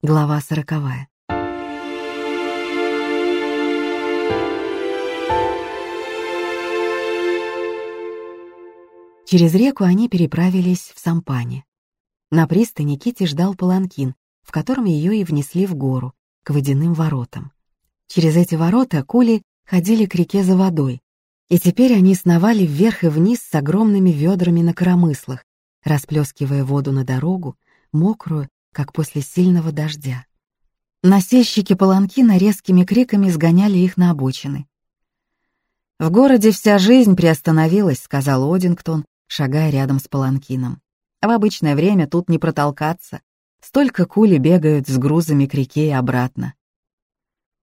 Глава сороковая. Через реку они переправились в Сампане. На пристани Кити ждал паланкин, в котором ее и внесли в гору, к водяным воротам. Через эти ворота кули ходили к реке за водой, и теперь они сновали вверх и вниз с огромными ведрами на коромыслах, расплескивая воду на дорогу, мокрую, как после сильного дождя. Насельщики паланкина резкими криками сгоняли их на обочины. «В городе вся жизнь приостановилась», — сказал Одингтон, шагая рядом с паланкином. «В обычное время тут не протолкаться. Столько кули бегают с грузами к реке и обратно.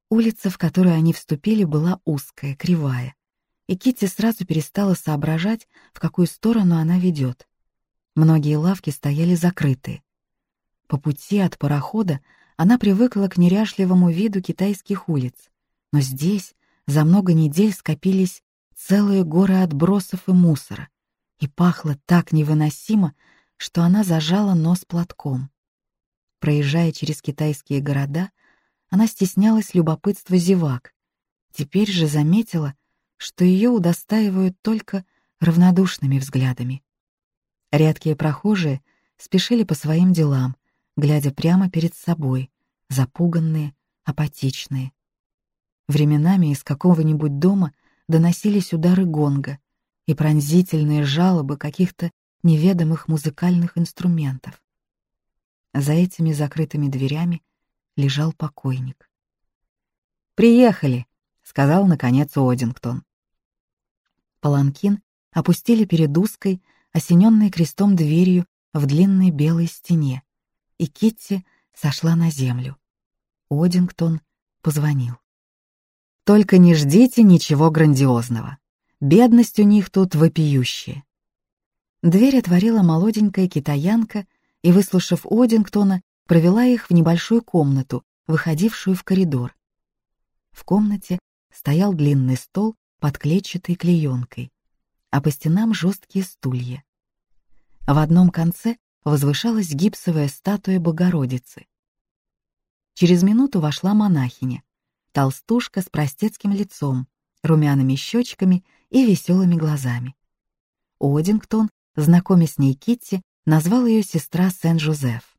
Улица, в которую они вступили, была узкая, кривая, и Китти сразу перестала соображать, в какую сторону она ведет. Многие лавки стояли закрытые. По пути от парохода она привыкла к неряшливому виду китайских улиц, но здесь за много недель скопились целые горы отбросов и мусора, и пахло так невыносимо, что она зажала нос платком. Проезжая через китайские города, она стеснялась любопытства зевак. Теперь же заметила, что ее удостаивают только равнодушными взглядами. Редкие прохожие спешили по своим делам, глядя прямо перед собой, запуганные, апатичные. Временами из какого-нибудь дома доносились удары гонга и пронзительные жалобы каких-то неведомых музыкальных инструментов. За этими закрытыми дверями лежал покойник. «Приехали», — сказал, наконец, Одингтон. Паланкин опустили перед узкой, осененной крестом дверью в длинной белой стене, и Китти сошла на землю. Одингтон позвонил. «Только не ждите ничего грандиозного. Бедность у них тут вопиющая». Дверь отворила молоденькая китаянка и, выслушав Одингтона, провела их в небольшую комнату, выходившую в коридор. В комнате стоял длинный стол под клетчатой клеенкой, а по стенам жесткие стулья. В одном конце возвышалась гипсовая статуя Богородицы. Через минуту вошла монахиня, толстушка с простецким лицом, румяными щечками и веселыми глазами. Одингтон, знакомясь с ней Китти, назвал ее сестра Сен-Жозеф.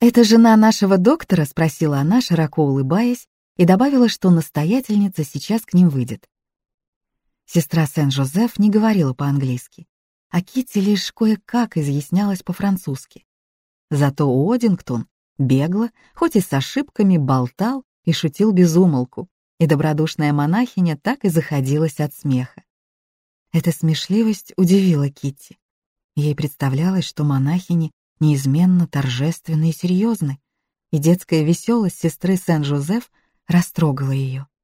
«Это жена нашего доктора?» — спросила она, широко улыбаясь, и добавила, что настоятельница сейчас к ним выйдет. Сестра Сен-Жозеф не говорила по-английски, а Китти лишь кое-как изъяснялась по-французски. Зато Одингтон бегло, хоть и с ошибками, болтал и шутил без умолку, и добродушная монахиня так и заходилась от смеха. Эта смешливость удивила Китти. Ей представлялось, что монахини неизменно торжественны и серьезны, и детская веселость сестры Сен-Жозеф растрогала ее.